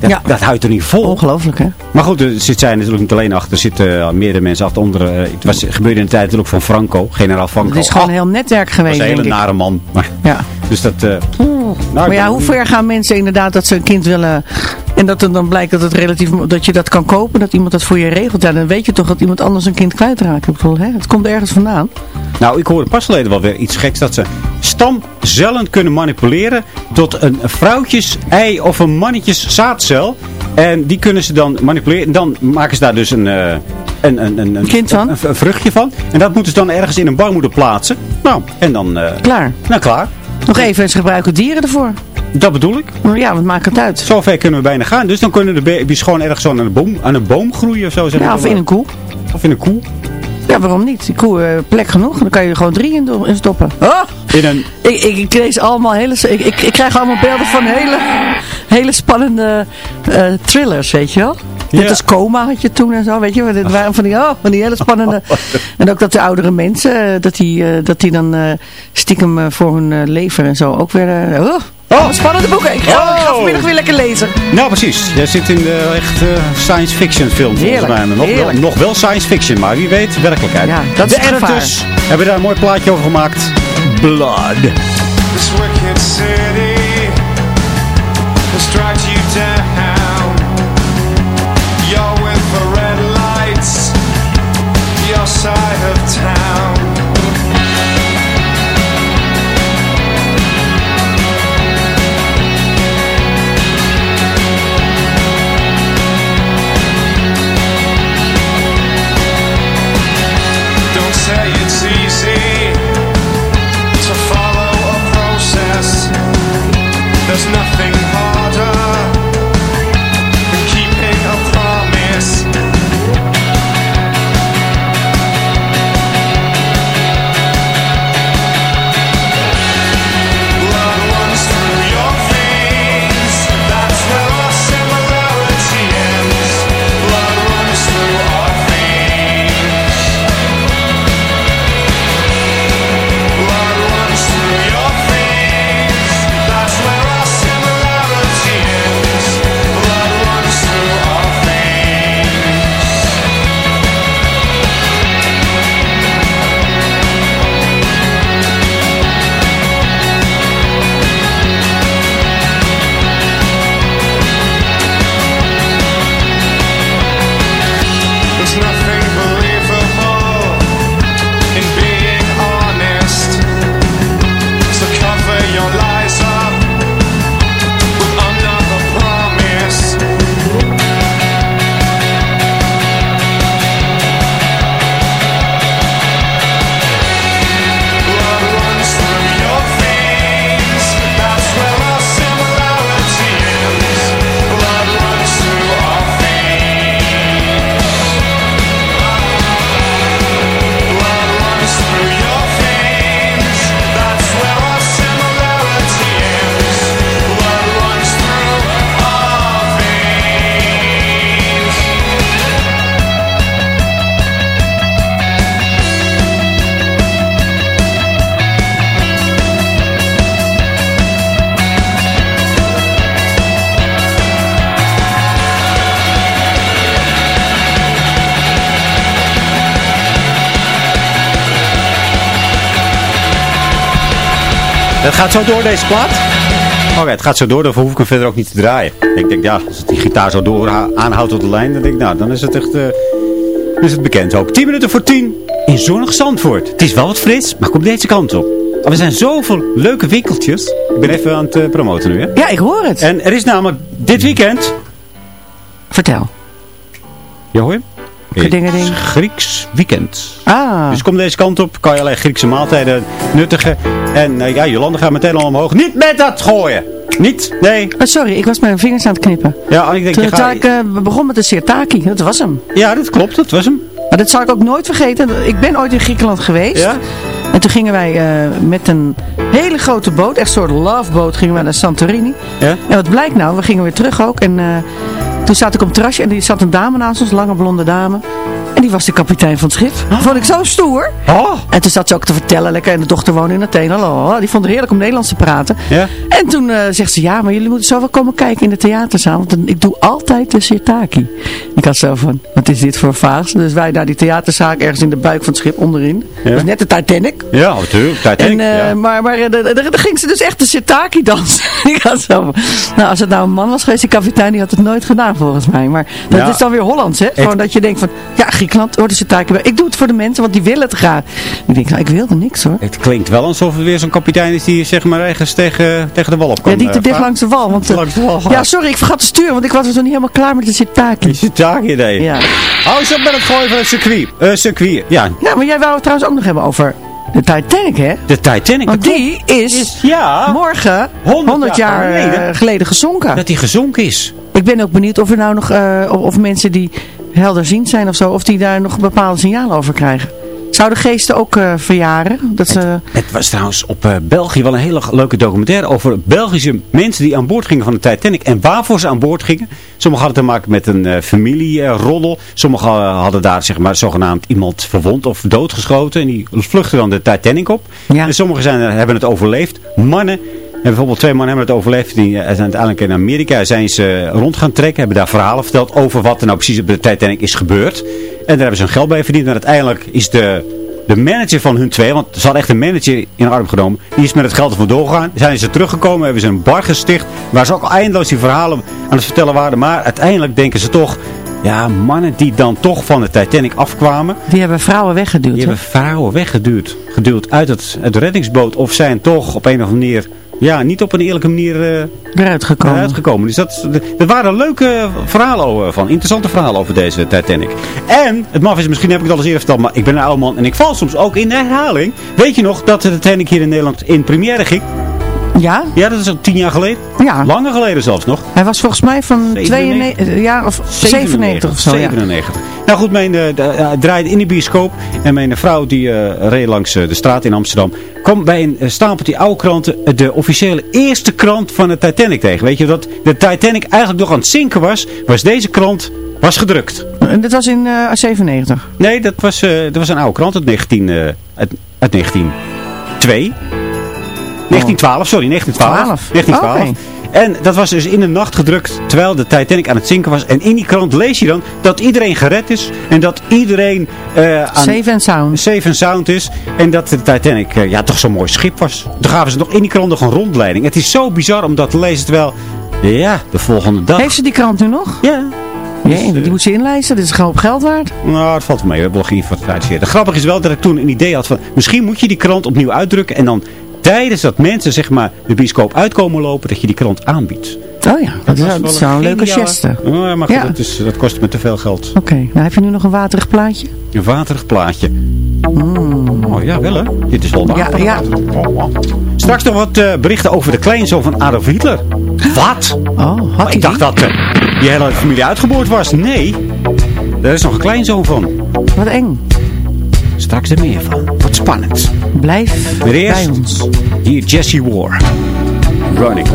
dat, Ja. dat houdt er niet vol. Ongelooflijk, hè? Maar goed, er zit zij natuurlijk niet alleen achter. Er zitten eh, meerdere mensen achter. Onder, eh, het was, gebeurde in de tijd natuurlijk van Franco, generaal Franco. Het is gewoon Oh, een heel netwerk geweest, was een hele nare man. Maar, Ja. dus dat... nou, Maar ja, hoe ver gaan mensen inderdaad dat ze een kind willen... En dat er dan blijkt dat, het relatief, dat je dat kan kopen, dat iemand dat voor je regelt. Ja, dan weet je toch dat iemand anders een kind kwijtraakt. Ik bedoel, hè? Het komt ergens vandaan. Nou, ik hoorde pas geleden wel weer iets geks. Dat ze stamcellen kunnen manipuleren tot een vrouwtjes ei of een mannetjes zaadcel. En die kunnen ze dan manipuleren. En dan maken ze daar dus een, eh, een, een, een, een Kind van? Een, vruchtje van. En dat moeten ze dan ergens in een baarmoeder plaatsen. Nou, en dan... eh, Klaar. nou, klaar. Nog even, ze gebruiken dieren ervoor. Dat bedoel ik. Ja, wat maakt het uit? Zover kunnen we bijna gaan. Dus dan kunnen de baby's gewoon ergens aan een boom, aan een boom groeien of zo. zeg Ja, of in een koe. Of in een koe. Ja, waarom niet? Die koe, eh, plek genoeg. Dan kan je er gewoon drie in, stoppen. Oh! In een... Ik, ik, ik lees allemaal hele... Ik, ik, ik krijg allemaal beelden van hele, hele spannende eh, thrillers, weet je wel? Net Ja. als Coma had je toen en zo, weet je wel. Dit waren van die, oh, van die hele spannende... (laughs) En ook dat de oudere mensen, eh, dat die, dat die dan stiekem voor hun lever en zo ook weer... oh, oh, spannende boeken. Ik ga, ik ga Oh. vanmiddag weer lekker lezen. Nou, precies. Jij zit in de echt eh, science fiction film volgens mij. Nog wel, nog wel science fiction, maar wie weet werkelijkheid. Ja, dat is de gevaar. editors hebben daar een mooi plaatje over gemaakt. Blood. This Het gaat zo door deze plaat? Oké, het gaat zo door, dan hoef ik hem verder ook niet te draaien. Ik denk, ja, als het die gitaar zo door aanhoudt tot de lijn, dan denk ik, nou, dan is het echt, eh, dan is het bekend ook. 10 minuten voor 10 in zonnig Zandvoort. Het is wel wat fris, maar kom deze kant op. Oh, Er zijn zoveel leuke winkeltjes. Ik ben even aan het eh, promoten nu, hè? Ja, ik hoor het. En er is namelijk dit weekend... Vertel. Ja, hoor je? Gedingending. Het is Grieks weekend. Ah. Dus kom deze kant op, kan je allerlei Griekse maaltijden nuttigen. En eh, ja, Jolanda gaat meteen al omhoog. Niet met dat gooien! Niet? Nee. Oh, sorry, ik was mijn vingers aan het knippen. Ja, en ik denk, Toen gaat... ik eh, begon met de sirtaki, dat was hem. Ja, dat klopt, dat was hem. Maar dat zal ik ook nooit vergeten. Ik ben ooit in Griekenland geweest. Ja? En toen gingen wij eh, met een hele grote boot, echt een soort loveboot, gingen wij naar Santorini. Ja? En wat blijkt nou, we gingen weer terug ook. En eh, toen zat ik op het terrasje en er zat een dame naast ons, lange blonde dame. Die was de kapitein van het schip. Dat vond ik zo stoer. Oh. En toen zat ze ook te vertellen, lekker. En de dochter woonde in Athene. Die vond het heerlijk om Nederlands te praten. Ja? En toen eh, zegt ze, ja, maar jullie moeten zo wel komen kijken in de theaterzaal. Want ik doe altijd de sirtaki. Ik had zo van, wat is dit voor vaas? Dus wij naar die theaterzaak ergens in de buik van het schip onderin. Ja. Dat is net de Titanic. Ja, natuurlijk. Titanic, En, eh, ja. Maar, maar eh, dan ging ze dus echt de sirtaki dansen. (laughs) ik had zo van, nou als het nou een man was geweest, die kapitein, die had het nooit gedaan volgens mij. Maar dat Ja. is dan weer Hollands, hè? Gewoon dat je denkt van, ja, Griekenland de sirtaki bij. Ik doe het voor de mensen, want die willen het graag. Ik denk, nou, ik wilde niks hoor. Het klinkt wel alsof er weer zo'n kapitein is die zeg maar ergens tegen, tegen de wal op kan. Ja, niet te eh, dicht langs de wal. Want, eh, Langs de wal gaan. ja, sorry, ik vergat te sturen, want ik was dus nog niet helemaal klaar met de. Is het daar idee? Ja. Hou eens op met het gooien van het circuit. Eh, circuit, ja. ja, maar jij wou het trouwens ook nog hebben over de Titanic, hè? De Titanic. Want die is, Is- ja. morgen 100 100, jaar geleden. geleden gezonken. Dat die gezonken is. Ik ben ook benieuwd of er nou nog, of mensen die helderziend zijn of zo, of die daar nog bepaalde signalen over krijgen. Zouden geesten ook eh, verjaren? Dat ze... Het was trouwens op eh, België wel een hele leuke documentaire over Belgische mensen die aan boord gingen van de Titanic. En waarvoor ze aan boord gingen. Sommigen hadden te maken met een eh, familieroddel. Sommigen hadden daar zeg maar zogenaamd iemand verwond of doodgeschoten. En die vluchtten dan de Titanic op. Ja. En sommigen zijn, hebben het overleefd. Mannen, en bijvoorbeeld twee mannen hebben het overleefd. Die eh, zijn uiteindelijk in Amerika zijn ze rond gaan trekken. Hebben daar verhalen verteld over wat er nou precies op de Titanic is gebeurd. En daar hebben ze hun geld bij verdiend. En uiteindelijk is de... De manager van hun twee, want ze hadden echt een manager in arm genomen. Die is met het geld ervoor doorgegaan. Zijn ze teruggekomen, hebben ze een bar gesticht. Waar ze ook eindeloos die verhalen aan het vertellen waren. Maar uiteindelijk denken ze toch... Ja, mannen die dan toch van de Titanic afkwamen. Die hebben vrouwen weggeduwd. Die hebben vrouwen weggeduwd. Geduwd uit het, het reddingsboot. Of zijn toch op een of andere manier... Ja, niet op een eerlijke manier eh, Eruit gekomen. eruit gekomen. Dus dat, er waren leuke verhalen over van. Interessante verhalen over deze Titanic. En, het maf is, misschien heb ik het al eens eerder verteld. Maar ik ben een oude man en ik val soms ook in de herhaling. Weet je nog dat de Titanic hier in Nederland in première ging? Ja? Ja, dat is al tien jaar geleden. Ja. Langer geleden zelfs nog. Hij was volgens mij van 97? 92, ja, of 97 of zo. Ja. 97. Nou goed, mijn, eh, de- eh, het draaide in de bioscoop. En mijn vrouw die eh, reed langs eh, de straat in Amsterdam. kwam bij een uh, stapeltje oude kranten eh, de officiële eerste krant van de Titanic tegen. Weet je, dat de Titanic eigenlijk nog aan het zinken was. Was deze krant was gedrukt. En dit was in eh 97. Nee, dat was, eh, dat was een oude krant uit, 19, eh, uit, uit 1902. 1912, sorry, 1912. 1912. En dat was dus in de nacht gedrukt terwijl de Titanic aan het zinken was. En in die krant lees je dan dat iedereen gered is. En dat iedereen eh aan Safe and sound. safe and sound is. En dat de Titanic eh, ja, toch zo'n mooi schip was. Toen gaven ze nog in die krant nog een rondleiding. Het is zo bizar om dat te lezen terwijl... Ja, de volgende dag... Heeft ze die krant nu nog? Ja. Ja, die moet ze inlijsten. Dit is gewoon op geld waard. Nou, het valt wel mee. We hebben wel geïnventariseerd. Het grappige is wel dat ik toen een idee had van... Misschien moet je die krant opnieuw uitdrukken. En dan tijdens dat mensen zeg maar de bioscoop uitkomen lopen... dat je die krant aanbiedt. Oh ja, dat, is, was dat is wel wel een leuke geste. Oh, ja, maar goed, Ja. Dat, is, dat kost me te veel geld. Oké, nou heb je nu nog een waterig plaatje? Een waterig plaatje. Oh ja, wel hè? Dit is wel Ja, waterig. ja. Oh, oh. Straks nog wat eh, berichten over de kleinzoon van Adolf Hitler. Wat? Oh, had Ik dacht dat eh, die hele familie uitgeboord was. Nee, er is nog een kleinzoon van. Wat eng. Straks er meer van. Wat spannend. Blijf bij ons. hier Jesse War. Running.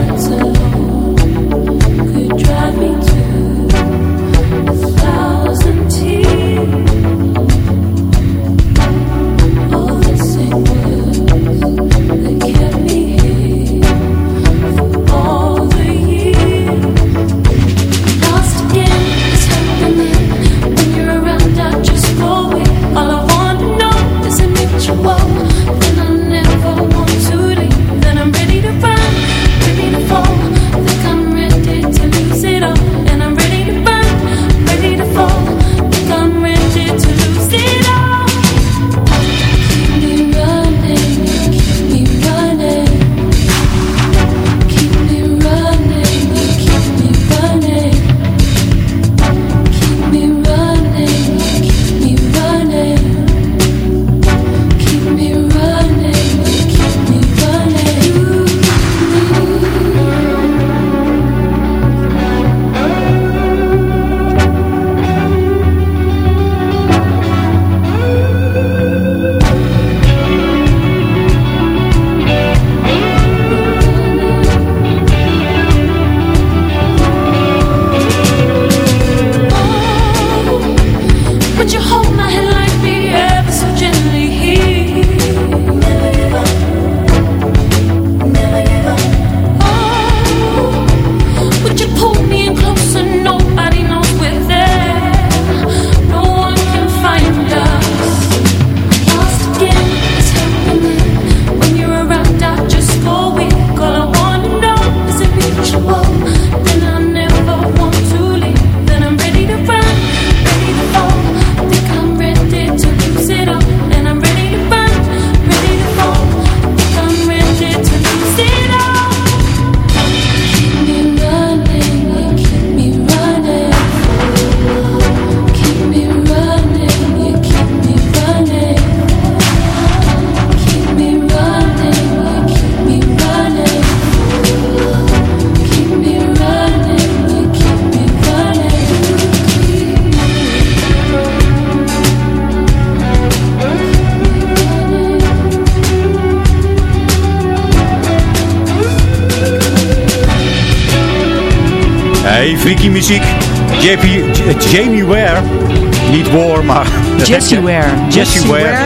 Jessie Ware. Jessie Ware.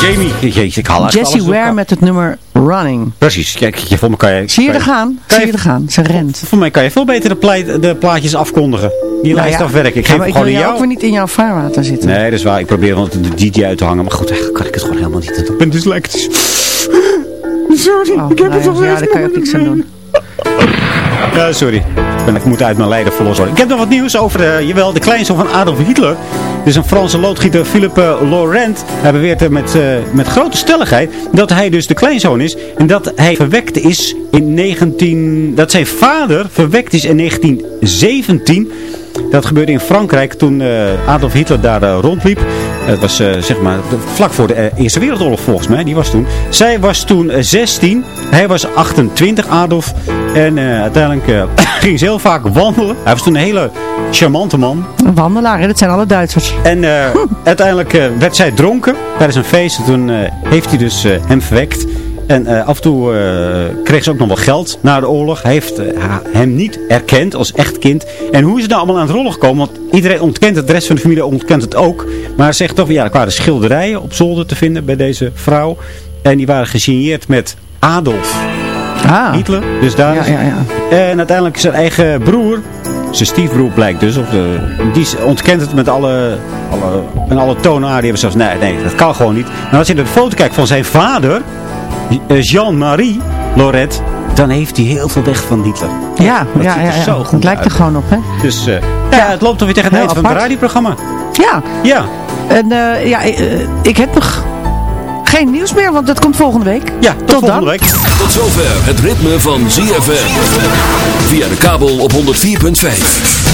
Jamie. Jeetje, ik haal Jessie Ware met het nummer Running. Precies, kijk, je, voor me kan je... Zie je er gaan? Zie je er gaan? Ze rent. Voor mij kan je veel beter de, pleit- de plaatjes afkondigen. Die lijst Nou ja. afwerken. Ik Ja, geef hem ik gewoon wil aan jou ook weer niet in jouw vaarwater zitten. Nee, dat is waar. Ik probeer wel de DJ uit te hangen. Maar goed, eigenlijk kan ik het gewoon helemaal niet. Ik ben dyslectisch. Sorry, Oh, nou ja, ja, daar kan je ook niks aan doen. Ja, sorry. Ben, ik moet uit mijn lijden verlost worden. Ik heb nog wat nieuws over de, jawel, de kleinzoon van Adolf Hitler. Dus een Franse loodgieter, Philippe Laurent. Hij beweert er met, eh, met grote stelligheid dat hij dus de kleinzoon is. En dat hij verwekt is in 19... Dat zijn vader verwekt is in 1917. Dat gebeurde in Frankrijk toen eh, Adolf Hitler daar eh, rondliep. Het was eh, zeg maar vlak voor de Eerste Wereldoorlog volgens mij. Die was toen. Zij was toen eh, 16. Hij was 28, Adolf. En uiteindelijk (coughs) ging ze heel vaak wandelen. Hij was toen een hele charmante man. Een wandelaar, hè? dat zijn alle Duitsers. En (laughs) uiteindelijk werd zij dronken tijdens een feest. En toen heeft hij dus hem verwekt. En eh, af en toe eh, kreeg ze ook nog wel geld na de oorlog. Hij heeft eh, hem niet erkend als echt kind. En hoe is het nou allemaal aan het rollen gekomen? Want iedereen ontkent het, de rest van de familie ontkent het ook. Maar zegt toch, ja, er waren schilderijen op zolder te vinden bij deze vrouw. En die waren gesigneerd met Adolf Ah. Hitler. Dus daar Ja, ja, ja. En uiteindelijk zijn eigen broer, zijn stiefbroer blijkt dus, of de, die ontkent het met alle, alle, en alle toonaarden. Die hebben zelfs, nee, nee, dat kan gewoon niet. Maar als je naar de foto kijkt van zijn vader, Jean-Marie Loret, dan heeft hij heel veel weg van Hitler. Ja, Dat ja, ziet ja, er ja. zo goed het lijkt er gewoon op, hè? Dus eh, ja, het loopt toch weer tegen het Heel eind van het radioprogramma. Ja. Ja. En eh, ja, eh, ik heb nog geen nieuws meer, want dat komt volgende week. Ja, tot, volgende dan. week. Tot zover het ritme van ZFM. Via de kabel op 104.5.